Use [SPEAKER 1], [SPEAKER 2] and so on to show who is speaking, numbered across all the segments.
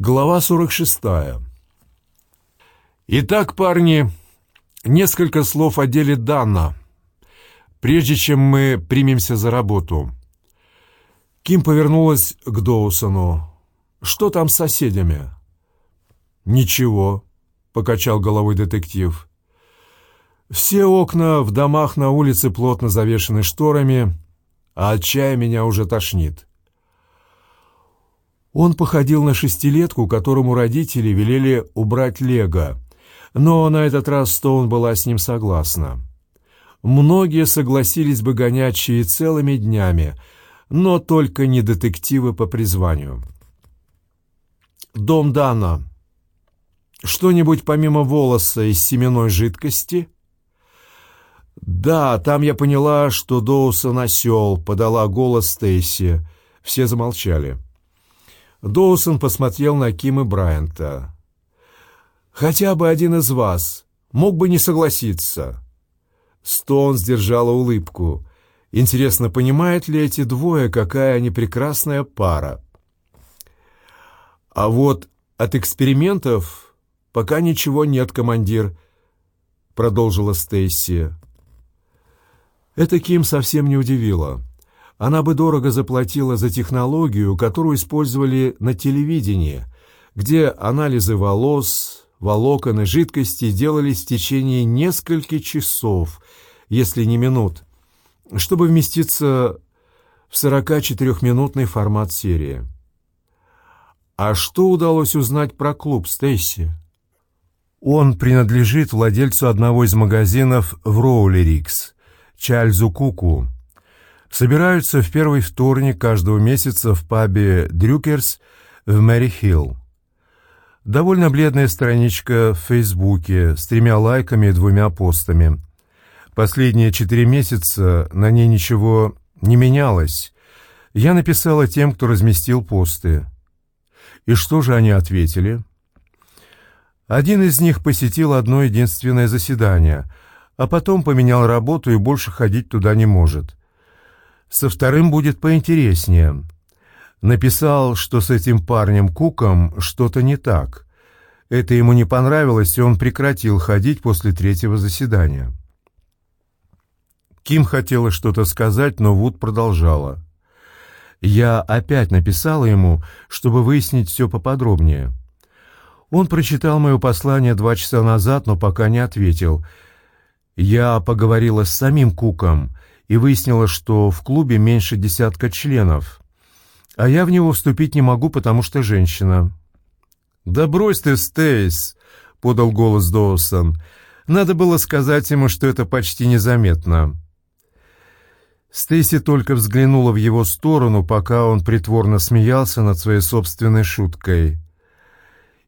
[SPEAKER 1] Глава 46. Итак, парни, несколько слов о деле Дана, прежде чем мы примемся за работу. Ким повернулась к Доусону. «Что там с соседями?» «Ничего», — покачал головой детектив. «Все окна в домах на улице плотно завешены шторами, а от чая меня уже тошнит». Он походил на шестилетку, которому родители велели убрать лего, но на этот раз Стоун была с ним согласна. Многие согласились бы гонять чаи целыми днями, но только не детективы по призванию. «Дом Дана. Что-нибудь помимо волоса из семенной жидкости?» «Да, там я поняла, что Доусон осел», — подала голос Стейси. Все замолчали. Доусон посмотрел на Ким и Брайанта. «Хотя бы один из вас мог бы не согласиться». Стоун сдержала улыбку. Интересно, понимают ли эти двое, какая они прекрасная пара? А вот от экспериментов пока ничего нет, командир, продолжила Стейси. Это Ким совсем не удивило. Она бы дорого заплатила за технологию, которую использовали на телевидении, где анализы волос, волокон и жидкости делались в течение нескольких часов, если не минут, чтобы вместиться в 44-минутный формат серии. А что удалось узнать про клуб Стейси? Он принадлежит владельцу одного из магазинов в Роулерикс, Чарльзу Куку, собираются в первый вторник каждого месяца в пабе «Дрюкерс» в Мэри-Хилл. Довольно бледная страничка в Фейсбуке с тремя лайками и двумя постами. Последние четыре месяца на ней ничего не менялось. Я написала тем, кто разместил посты. И что же они ответили? Один из них посетил одно единственное заседание, а потом поменял работу и больше ходить туда не может. Со вторым будет поинтереснее. Написал, что с этим парнем Куком что-то не так. Это ему не понравилось, и он прекратил ходить после третьего заседания. Ким хотела что-то сказать, но Вуд продолжала. Я опять написала ему, чтобы выяснить все поподробнее. Он прочитал мое послание два часа назад, но пока не ответил. Я поговорила с самим Куком и выяснила, что в клубе меньше десятка членов, а я в него вступить не могу, потому что женщина. «Да брось ты, Стейс!» — подал голос Доусон. «Надо было сказать ему, что это почти незаметно». Стейси только взглянула в его сторону, пока он притворно смеялся над своей собственной шуткой.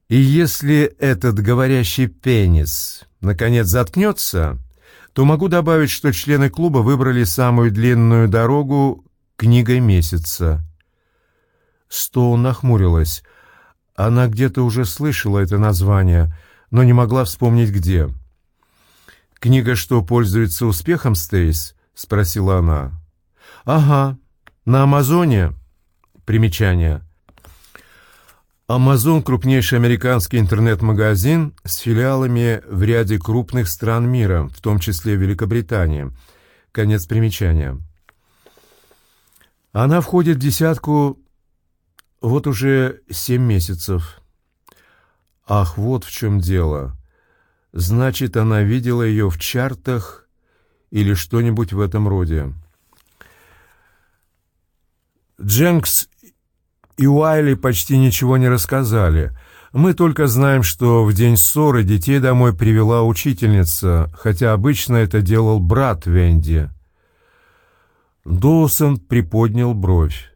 [SPEAKER 1] «И если этот говорящий пенис наконец заткнется...» то могу добавить, что члены клуба выбрали самую длинную дорогу книгой месяца. Стоун нахмурилась. Она где-то уже слышала это название, но не могла вспомнить где. «Книга что, пользуется успехом, Стейс?» — спросила она. «Ага, на Амазоне». Примечание. Amazon – крупнейший американский интернет-магазин с филиалами в ряде крупных стран мира, в том числе Великобритании. Конец примечания. Она входит в десятку вот уже семь месяцев. Ах, вот в чем дело. Значит, она видела ее в чартах или что-нибудь в этом роде. Дженкс и Уайли почти ничего не рассказали. Мы только знаем, что в день ссоры детей домой привела учительница, хотя обычно это делал брат Венди. Доусон приподнял бровь.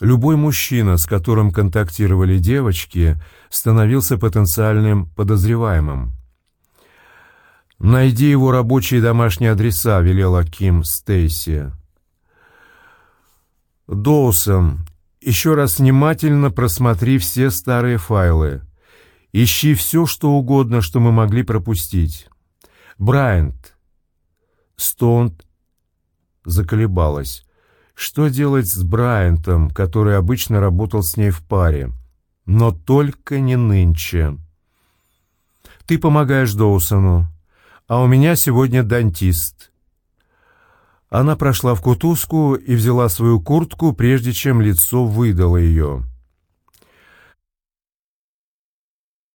[SPEAKER 1] Любой мужчина, с которым контактировали девочки, становился потенциальным подозреваемым. «Найди его рабочие домашние адреса», — велела Ким Стейси. «Доусон, еще раз внимательно просмотри все старые файлы. Ищи все, что угодно, что мы могли пропустить. Брайант. Стоунт заколебалась. Что делать с Брайантом, который обычно работал с ней в паре? Но только не нынче. Ты помогаешь Доусону, а у меня сегодня дантист. Она прошла в кутузку и взяла свою куртку, прежде чем лицо выдало ее.